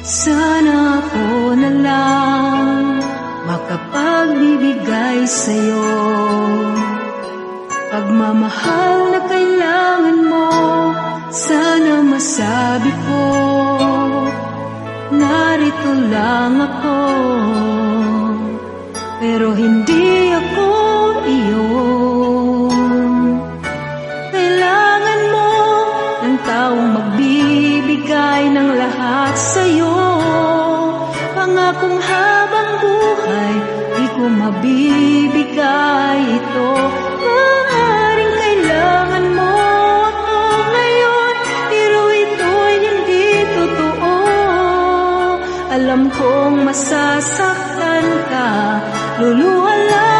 Sana ako na lang makapagbibigay sa'yo. Pagmamahal na kailangan mo Sana masabi ko Narito lang ako. Pero hindi ako ng taong magbibigay ng lahat sa'yo. Pangakong habang buhay Di ko mabibigay ito. Maaaring kailangan mo ako ngayon Pero ito'y hindi totoo. Alam kong masasaktan ka Luluha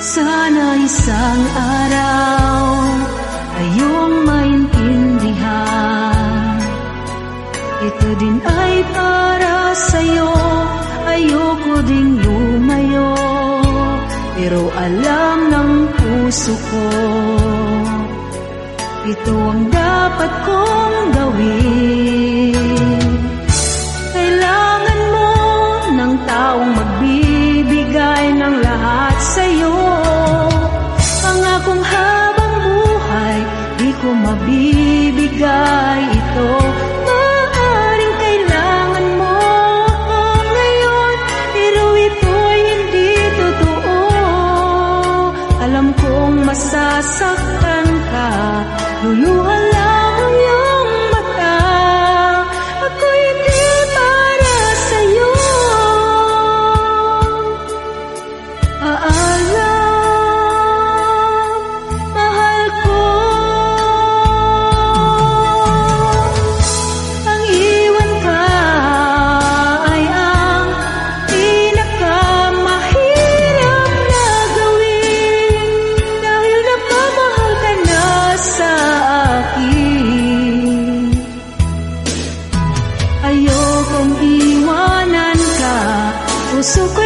Sana isang araw ay iyong maintindihan. Ito din ay para sa'yo Ayoko ding lumayo. Pero alam ng puso ko Ito ang dapat kong gawin ibibigay ito. Maaring kailangan mo ako ngayon Pero ito'y hindi totoo. Alam kong masasaktan ka. Lulu nosso.